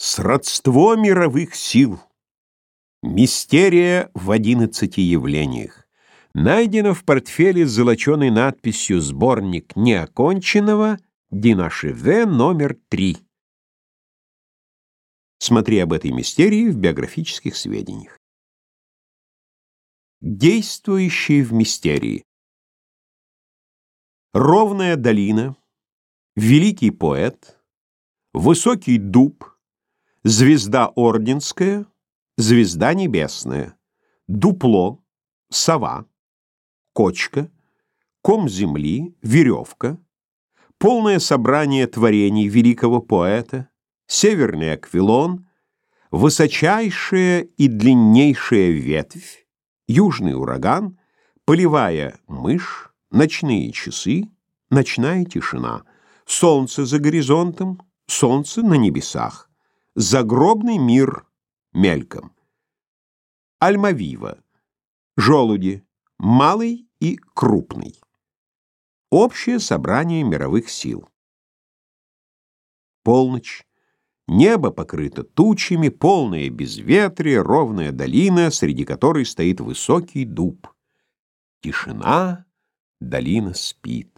Сродство мировых сил. Мистерия в одиннадцати явлениях. Найдено в портфеле с золоченой надписью «Сборник неоконченного» Динашеве номер 3. Смотри об этой мистерии в биографических сведениях. Действующие в мистерии. Ровная долина, великий поэт, высокий дуб — Звезда орденская, звезда небесная, дупло, сова, кочка, ком земли, веревка, полное собрание творений великого поэта, северный аквилон, высочайшая и длиннейшая ветвь, южный ураган, полевая мышь, ночные часы, ночная тишина, солнце за горизонтом, солнце на небесах. Загробный мир мельком. Альмавива. Желуди. Малый и крупный. Общее собрание мировых сил. Полночь. Небо покрыто тучами, полное безветрие, ровная долина, среди которой стоит высокий дуб. Тишина, долина спит.